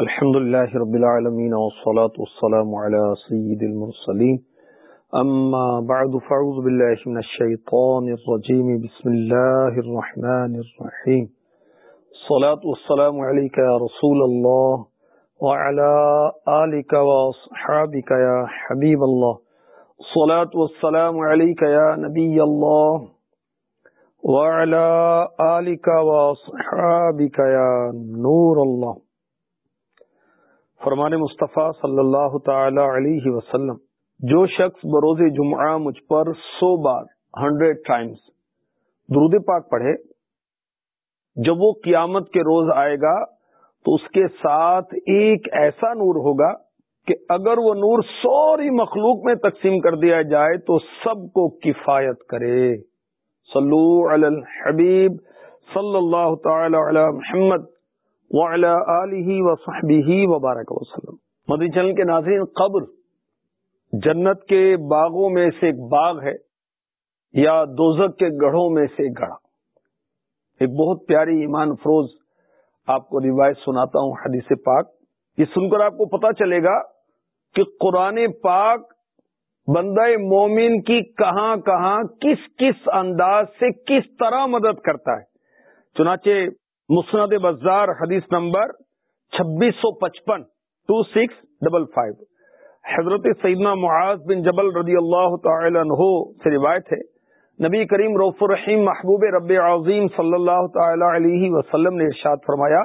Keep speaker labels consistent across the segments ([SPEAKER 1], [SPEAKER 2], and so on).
[SPEAKER 1] الحمد لله رب العالمين والصلاة والسلام على سيد المرسلين أما بعد فعوذ بالله من الشيطان الرجيم بسم الله الرحمن الرحيم الصلاة والسلام عليك يا رسول الله وعلى آلك وصحابك يا حبيب الله الصلاة والسلام عليك يا نبي الله وعلى آلك وصحابك يا نور الله فرمان مصطفیٰ صلی اللہ تعالی علیہ وسلم، جو شخص بروز جمعہ مجھ پر سو بار، ہنڈریڈ ٹائمز درود پاک پڑھے، جب وہ قیامت کے روز آئے گا، تو اس کے ساتھ ایک ایسا نور ہوگا کہ اگر وہ نور سوری مخلوق میں تقسیم کر دیا جائے، تو سب کو کفایت کرے۔ صلو علی الحبیب صلی اللہ تعالی علی محمد۔ وصحبہ وبارک وسلم۔ مدی چل کے ناظرین، قبر جنت کے باغوں میں سے ایک باغ ہے یا دوزک کے گڑھوں میں سے ایک گڑھا۔ ایک بہت پیاری ایمان فروز آپ کو روایت سناتا ہوں حدیث پاک۔ یہ سن کر آپ کو پتا چلے گا کہ قرآن پاک بندہ مومن کی کہاں کہاں کس کس انداز سے کس طرح مدد کرتا ہے۔ چنانچہ مسند بازار حدیث نمبر چھبیس سو پچپن ٹو سکس ڈبل فائیو۔ حضرت سیدنا معاذ بن جبل رضی اللہ تعالی عنہ سے روایت ہے، نبی کریم روف الرحیم محبوب رب عظیم صلی اللہ تعالی علیہ وسلم نے ارشاد فرمایا،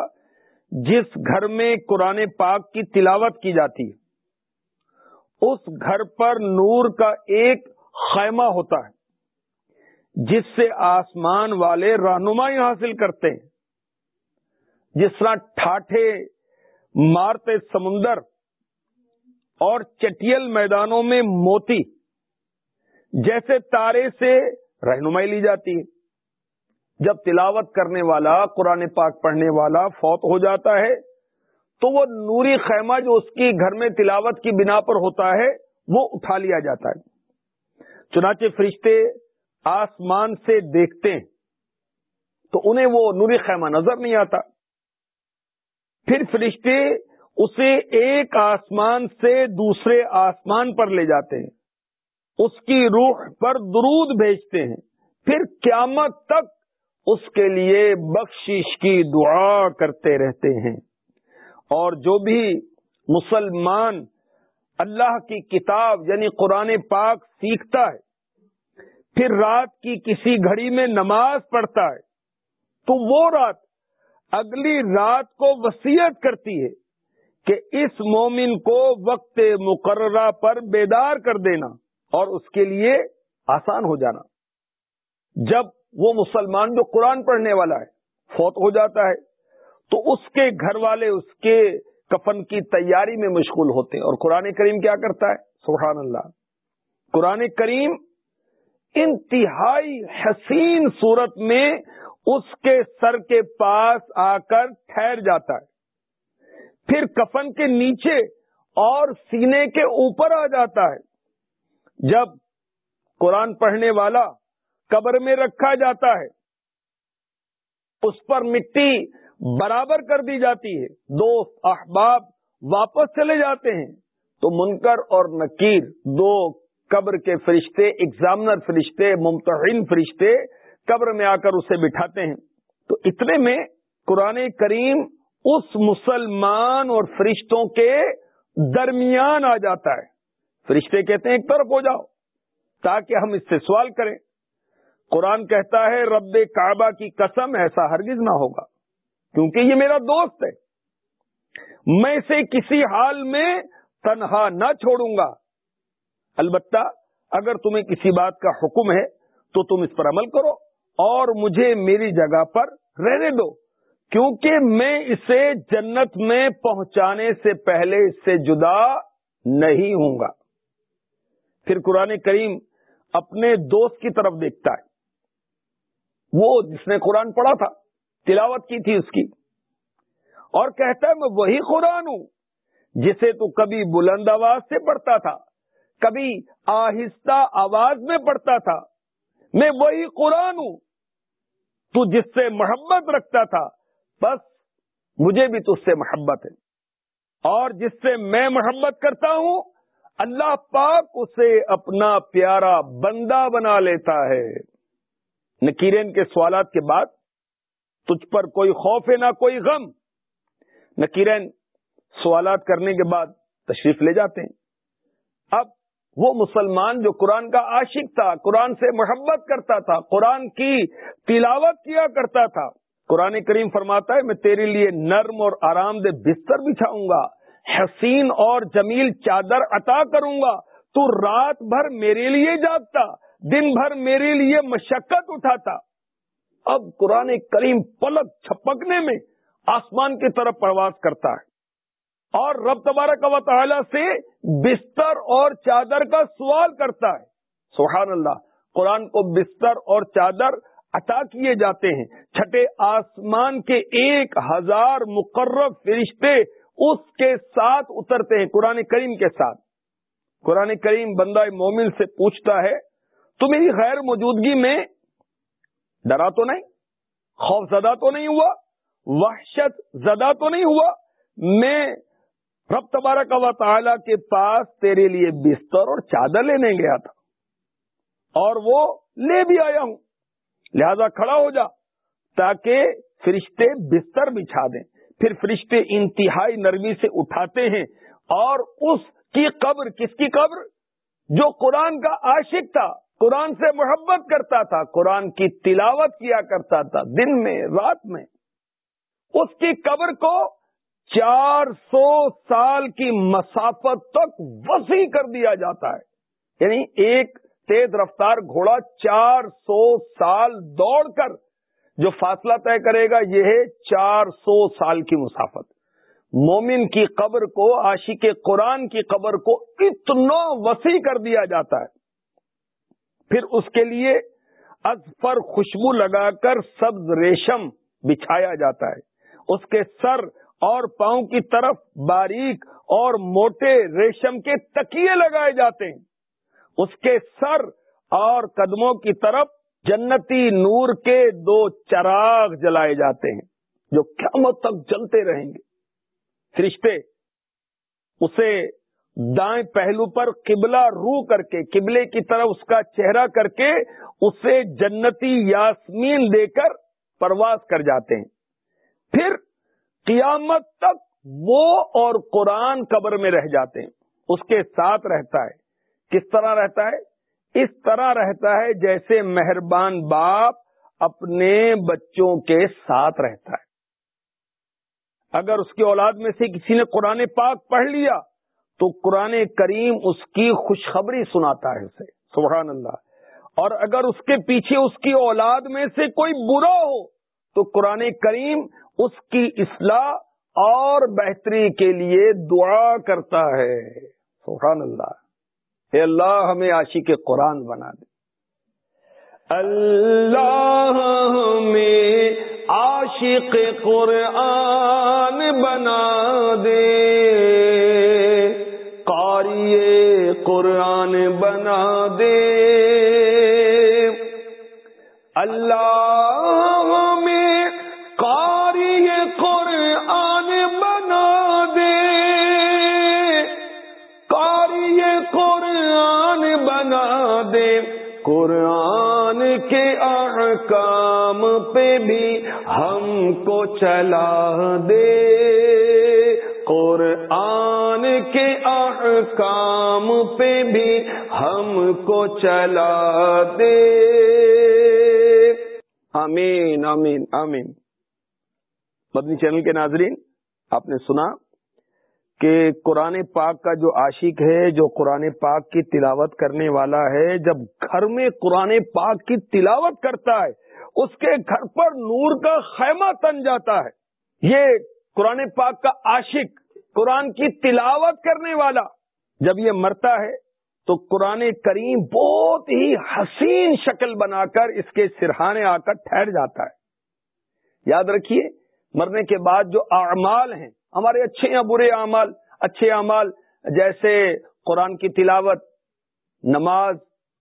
[SPEAKER 1] جس گھر میں قرآن پاک کی تلاوت کی جاتی ہے اس گھر پر نور کا ایک خیمہ ہوتا ہے، جس سے آسمان والے رہنمائی حاصل کرتے ہیں۔ جس طرح ٹھاٹھے مارتے سمندر اور چٹیل میدانوں میں موتی جیسے تارے سے رہنمائی لی جاتی ہے۔ جب تلاوت کرنے والا، قرآن پاک پڑھنے والا فوت ہو جاتا ہے، تو وہ نوری خیمہ جو اس کی گھر میں تلاوت کی بنا پر ہوتا ہے، وہ اٹھا لیا جاتا ہے۔ چنانچہ فرشتے آسمان سے دیکھتے ہیں، تو انہیں وہ نوری خیمہ نظر نہیں آتا۔ پھر فرشتے اسے ایک آسمان سے دوسرے آسمان پر لے جاتے ہیں۔ اس کی روح پر درود بھیجتے ہیں۔ پھر قیامت تک اس کے لیے بخشش کی دعا کرتے رہتے ہیں۔ اور جو بھی مسلمان اللہ کی کتاب یعنی قرآن پاک سیکھتا ہے، پھر رات کی کسی گھڑی میں نماز پڑھتا ہے، تو وہ رات اگلی رات کو وسیعت کرتی ہے کہ اس مومن کو وقت مقررہ پر بیدار کر دینا اور اس کے لیے آسان ہو جانا۔ جب وہ مسلمان جو قرآن پڑھنے والا ہے، فوت ہو جاتا ہے، تو اس کے گھر والے اس کے کفن کی تیاری میں مشغول ہوتے ہیں۔ اور قرآن کریم کیا کرتا ہے؟ سبحان اللہ۔ قرآن کریم انتہائی حسین صورت میں اس کے سر کے پاس آ کر ٹھہر جاتا ہے۔ پھر کفن کے نیچے اور سینے کے اوپر آ جاتا ہے۔ جب قرآن پڑھنے والا قبر میں رکھا جاتا ہے، اس پر مٹی برابر کر دی جاتی ہے۔ دوست احباب واپس چلے جاتے ہیں۔ تو منکر اور نکیر دو قبر کے فرشتے، ایگزامنر فرشتے، ممتحن فرشتے قبر میں آ کر اسے بٹھاتے ہیں۔ تو اتنے میں قرآن کریم اس مسلمان اور فرشتوں کے درمیان آ جاتا ہے۔ فرشتے کہتے ہیں، ایک طرف ہو جاؤ تاکہ ہم اس سے سوال کریں۔ قرآن کہتا ہے، رب کعبہ کی قسم، ایسا ہرگز نہ ہوگا، کیونکہ یہ میرا دوست ہے۔ میں اسے کسی حال میں تنہا نہ چھوڑوں گا۔ البتہ اگر تمہیں کسی بات کا حکم ہے تو تم اس پر عمل کرو۔ اور مجھے میری جگہ پر رہنے دو، کیونکہ میں اسے جنت میں پہنچانے سے پہلے اس سے جدا نہیں ہوں گا۔ پھر قرآن کریم اپنے دوست کی طرف دیکھتا ہے۔ وہ جس نے قرآن پڑھا تھا، تلاوت کی تھی اس کی۔ اور کہتا ہے، میں وہی قرآن ہوں، جسے تو کبھی بلند آواز سے پڑھتا تھا، کبھی آہستہ آواز میں پڑھتا تھا میں وہی قرآن ہوں۔ تو جس سے محبت رکھتا تھا، بس مجھے بھی تو اس سے محبت ہے۔ اور جس سے میں محبت کرتا ہوں، اللہ پاک اسے اپنا پیارا بندہ بنا لیتا ہے۔ نکیرین کے سوالات کے بعد تجھ پر کوئی خوف ہے نہ کوئی غم۔ نکیرین، سوالات کرنے کے بعد تشریف لے جاتے ہیں۔ اب وہ مسلمان جو قرآن کا عاشق تھا، قرآن سے محبت کرتا تھا، قرآن کی تلاوت کیا کرتا تھا۔ قرآن کریم فرماتا ہے، میں تیرے لیے نرم اور آرام دہ بستر بچھاؤں گا، حسین اور جمیل چادر عطا کروں گا۔ تو رات بھر میرے لیے جاگتا، دن بھر میرے لیے مشقت اٹھاتا۔ اب قرآن کریم پلک چھپکنے میں آسمان کی طرف پرواز کرتا ہے۔ اور رب تبارک و تعالی سے بستر اور چادر کا سوال کرتا ہے۔ سبحان اللہ، قرآن کو بستر اور چادر عطا کیے جاتے ہیں۔ چھٹے آسمان کے ایک ہزار مقرر فرشتے اس کے ساتھ اترتے ہیں، قرآن کریم کے ساتھ۔ قرآن کریم بندہ مومن سے پوچھتا ہے تو میری غیر موجودگی میں ڈرا تو نہیں؟ خوف زدہ تو نہیں ہوا؟ وحشت زدہ تو نہیں ہوا؟ میں رب تبارک و تعالی کے پاس تیرے لیے بستر اور چادر لینے گیا تھا اور وہ لے بھی آیا ہوں۔ لہذا کھڑا ہو جا تاکہ فرشتے بستر بچھا دیں۔ پھر فرشتے انتہائی نرمی سے اٹھاتے ہیں اور اس کی قبر، کس کی قبر؟ جو قرآن کا عاشق تھا، قرآن سے محبت کرتا تھا، قرآن کی تلاوت کیا کرتا تھا، دن میں، رات میں۔ اس کی قبر کو چار سو سال کی مسافت تک وسیع کر دیا جاتا ہے۔ یعنی ایک تیز رفتار گھوڑا چار سو سال دوڑ کر، جو فاصلہ طے کرے گا یہ ہے چار سو سال کی مسافت۔ مومن کی قبر کو، عاشق قرآن کی قبر کو اتنا وسیع کر دیا جاتا ہے۔ پھر اس کے لیے از پر خوشبو لگا کر سبز ریشم بچھایا جاتا ہے۔ اس کے سر اور پاؤں کی طرف باریک اور موٹے ریشم کے تکیے لگائے جاتے ہیں۔ اس کے سر اور قدموں کی طرف جنتی نور کے دو چراغ جلائے جاتے ہیں جو قیامت تک جلتے رہیں گے۔ فرشتے، اسے دائیں پہلو پر قبلہ رو کر کے، قبلے کی طرف اس کا چہرہ کر کے اسے جنتی یاسمین دے کر پرواز کر جاتے ہیں۔ پھر قیامت تک وہ اور قرآن قبر میں رہ جاتے ہیں۔ اس کے ساتھ رہتا ہے۔ کس طرح رہتا ہے؟ اس طرح رہتا ہے جیسے مہربان باپ اپنے بچوں کے ساتھ رہتا ہے۔ اگر اس کی اولاد میں سے کسی نے قرآن پاک پڑھ لیا، تو قرآن کریم اس کی خوشخبری سناتا ہے اسے۔ سبحان اللہ۔ اور اگر اس کے پیچھے اس کی اولاد میں سے کوئی برا ہو تو قرآن کریم اس کی اصلاح اور بہتری کے لیے دعا کرتا ہے۔ سبحان اللہ۔ اے اللہ، ہمیں عاشق کے قرآن بنا دے۔ اللہ، ہمیں عاشق قرآن بنا دے۔ قاری قرآن بنا پہ بھی ہم کو چلا دے۔ قرآن کے احکام پہ بھی ہم کو چلا دے۔ آمین آمین آمین۔ مدنی چینل کے ناظرین، آپ نے سنا کہ قرآن پاک کا جو عاشق ہے، جو قرآن پاک کی تلاوت کرنے والا ہے، جب گھر میں قرآن پاک کی تلاوت کرتا ہے اس کے گھر پر نور کا خیمہ تن جاتا ہے۔ یہ قرآن پاک کا عاشق، قرآن کی تلاوت کرنے والا۔ جب یہ مرتا ہے تو قرآن کریم بہت ہی حسین شکل بنا کر اس کے سرہانے آ کر ٹھہر جاتا ہے۔ یاد رکھیے، مرنے کے بعد جو اعمال ہیں، ہمارے اچھے یا برے اعمال، اچھے اعمال جیسے قرآن کی تلاوت، نماز،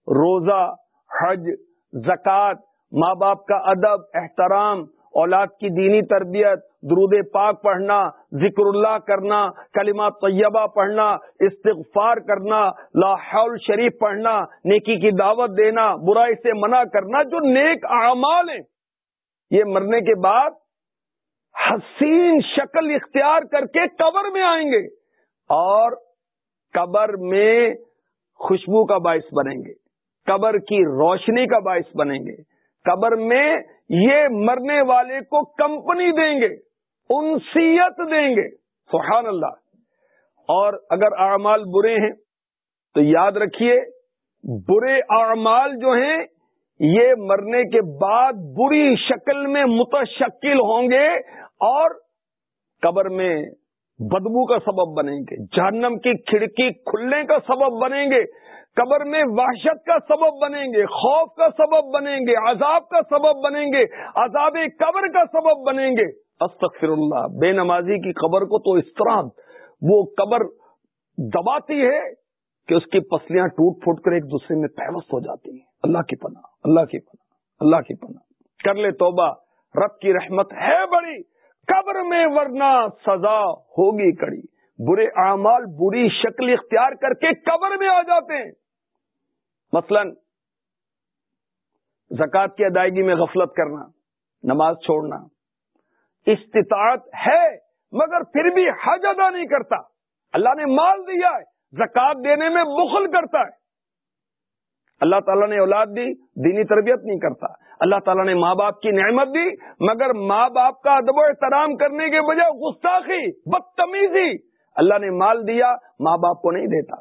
[SPEAKER 1] روزہ، حج، زکوٰۃ ماں باپ کا ادب، احترام، اولاد کی دینی تربیت، درود پاک پڑھنا، ذکر اللہ کرنا، کلمہ طیبہ پڑھنا، استغفار کرنا لاہور شریف پڑھنا، نیکی کی دعوت دینا، برائی سے منع کرنا، جو نیک اعمال ہیں۔ یہ مرنے کے بعد حسین شکل اختیار کر کے قبر میں آئیں گے اور قبر میں خوشبو کا باعث بنیں گے۔ قبر کی روشنی کا باعث بنیں گے۔ قبر میں یہ مرنے والے کو کمپنی دیں گے، انسیت دیں گے، سبحان اللہ۔ اور اگر اعمال برے ہیں تو یاد رکھیے، برے اعمال جو ہیں، یہ مرنے کے بعد بری شکل میں متشکل ہوں گے اور قبر میں بدبو کا سبب بنیں گے، جہنم کی کھڑکی کھلنے کا سبب بنیں گے۔ قبر میں وحشت کا سبب بنیں گے، خوف کا سبب بنیں گے، عذاب کا سبب بنیں گے، عذاب قبر کا سبب بنیں گے۔ استغفر اللہ بے نمازی کی قبر کو تو اس طرح وہ قبر دباتی ہے کہ اس کی پسلیاں ٹوٹ پھوٹ کر ایک دوسرے میں پیوست ہو جاتی ہیں۔ اللہ کی پناہ، اللہ کی پناہ، اللہ کی پناہ۔ کر لے توبہ، رب کی رحمت ہے بڑی، قبر میں ورنہ سزا ہوگی کڑی۔ برے اعمال، بری شکل اختیار کر کے قبر میں آ جاتے ہیں۔ مثلا زکوٰۃ کی ادائیگی میں غفلت کرنا، نماز چھوڑنا، استطاعت ہے، مگر پھر بھی حج ادا نہیں کرتا۔ اللہ نے مال دیا ہے زکات دینے میں بخل کرتا ہے۔ اللہ تعالیٰ نے اولاد دی، دینی تربیت نہیں کرتا۔ اللہ تعالیٰ نے ماں باپ کی نعمت دی، مگر ماں باپ کا ادب و احترام کرنے کے بجائے گستاخی، بدتمیزی۔ اللہ نے مال دیا، ماں باپ کو نہیں دیتا۔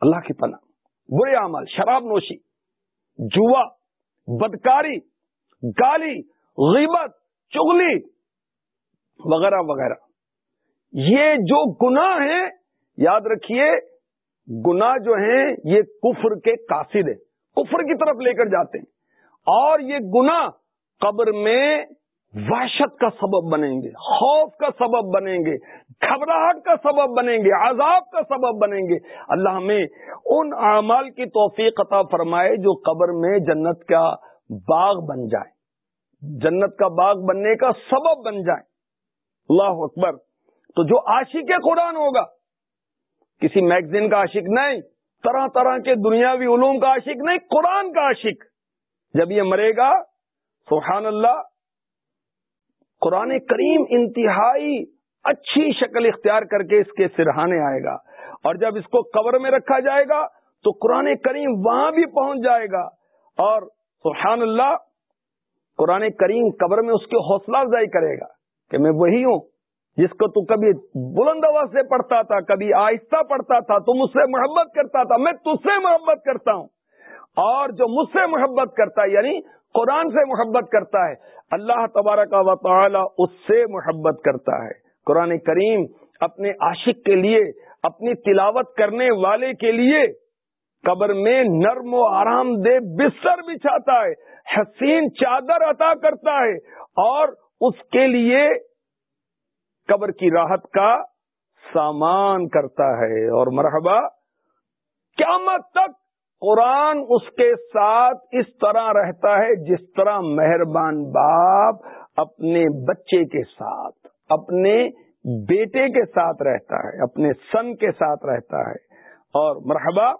[SPEAKER 1] اللہ کی پناہ۔ برے عمل شراب نوشی، جوا، بدکاری، گالی، غیبت چگلی وغیرہ وغیرہ۔ یہ جو گناہ ہیں، یاد رکھیے، گناہ جو ہیں، یہ کفر کے قاصد ہیں۔ کفر کی طرف لے کر جاتے ہیں۔ اور یہ گناہ قبر میں وحشت کا سبب بنیں گے، خوف کا سبب بنیں گے، گھبراہٹ کا سبب بنیں گے، عذاب کا سبب بنیں گے۔ اللہ ہمیں ان اعمال کی توفیق عطا فرمائے جو قبر میں جنت کا باغ بن جائے جنت کا باغ بننے کا سبب بن جائے اللہ اکبر۔ تو جو عاشق قرآن ہوگا، کسی میگزین کا عاشق نہیں، طرح طرح کے دنیاوی علوم کا عاشق نہیں، قرآن کا عاشق۔ جب یہ مرے گا، سبحان اللہ قرآن کریم انتہائی اچھی شکل اختیار کر کے اس کے سرہانے آئے گا۔ اور جب اس کو قبر میں رکھا جائے گا، تو قرآن کریم وہاں بھی پہنچ جائے گا۔ اور سبحان اللہ، قرآن کریم قبر میں اس کے حوصلہ افزائی کرے گا کہ میں وہی ہوں جس کو تو کبھی بلند آواز سے پڑھتا تھا، کبھی آہستہ پڑھتا تھا، تو مجھ سے محبت کرتا تھا۔ میں تج سے محبت کرتا ہوں۔ اور جو مجھ سے محبت کرتا ہے یعنی قرآن سے محبت کرتا ہے، اللہ تبارک و تعالی اس سے محبت کرتا ہے۔ قرآن کریم اپنے عاشق کے لیے، اپنی تلاوت کرنے والے کے لیے قبر میں نرم و آرام دہ بستر بچھاتا ہے، حسین چادر عطا کرتا ہے اور اس کے لیے قبر کی راحت کا سامان کرتا ہے۔ اور مرحبا، قیامت تک قرآن اس کے ساتھ اس طرح رہتا ہے جس طرح مہربان باپ اپنے بچے کے ساتھ، اپنے بیٹے کے ساتھ رہتا ہے، اپنے سن کے ساتھ رہتا ہے۔ اور مرحبا،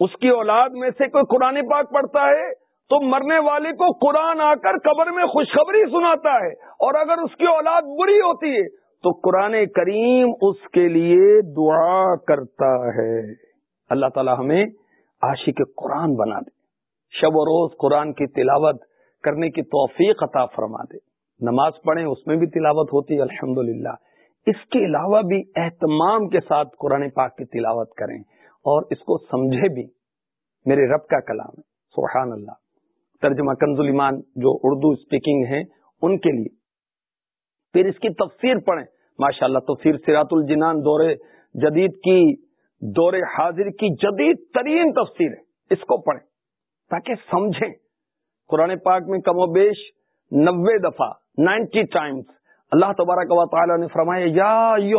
[SPEAKER 1] اس کی اولاد میں سے کوئی قرآن پاک پڑھتا ہے تو مرنے والے کو قرآن آ کر قبر میں خوشخبری سناتا ہے۔ اور اگر اس کی اولاد بری ہوتی ہے تو قرآن کریم اس کے لیے دعا کرتا ہے۔ اللہ تعالی ہمیں عاشق قرآن بنا دے۔ شب و روز قرآن کی تلاوت کرنے کی توفیق عطا فرما دے۔ نماز پڑھیں، اس میں بھی تلاوت ہوتی ہے الحمد اس کے علاوہ بھی اہتمام کے ساتھ قرآن پاک کی تلاوت کریں۔ اور اس کو سمجھے بھی۔ میرے رب کا کلام ہے۔ سبحان اللہ ترجمہ کنز ایمان جو اردو اسپیکنگ ہیں، ان کے لیے۔ پھر اس کی تفسیر پڑھیں۔ ماشاء اللہ تو پھر سیرات الجنان دور جدید کی دور حاضر کی جدید ترین تفسیر ہے۔ اس کو پڑھیں تاکہ سمجھیں۔ قرآن پاک میں کم و بیش نوے دفعہ، نائنٹی ٹائمز اللہ تبارک و تعالی نے فرمایا، یا یو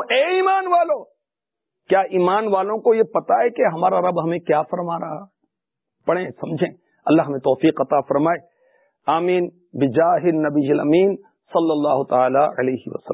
[SPEAKER 1] اے ایمان والو! کیا ایمان والوں کو یہ پتا ہے کہ ہمارا رب ہمیں کیا فرما رہا؟ پڑھیں، سمجھیں۔ اللہ ہمیں توفیق عطا فرمائے۔ آمین۔ بجاہ النبی الامین صلی اللہ تعالی علیہ وسلم۔